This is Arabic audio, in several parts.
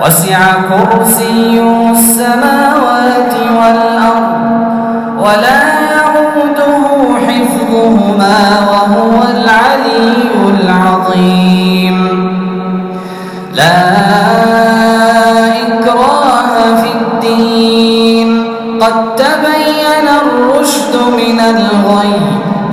وسع كرسيه السماوات والأرض ولا يعوده حفظهما وهو العلي العظيم. لا إكراه في الدين. قد تبين الرشد من الغي.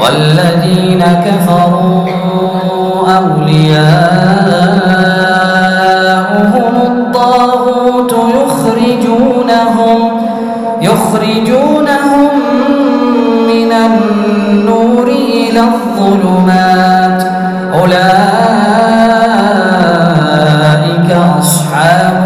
والذين كفروا أولياؤهم الطاغوت يخرجونهم يخرجونهم من النور إلى الظلمات. أولئك أصحاب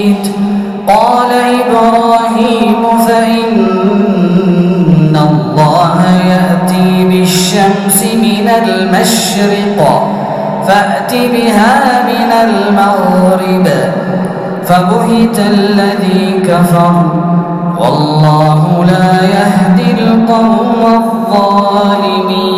المشرق فأت بها من المغرب فبهت الذي كفر. والله لا يهدي القوم الظالمين.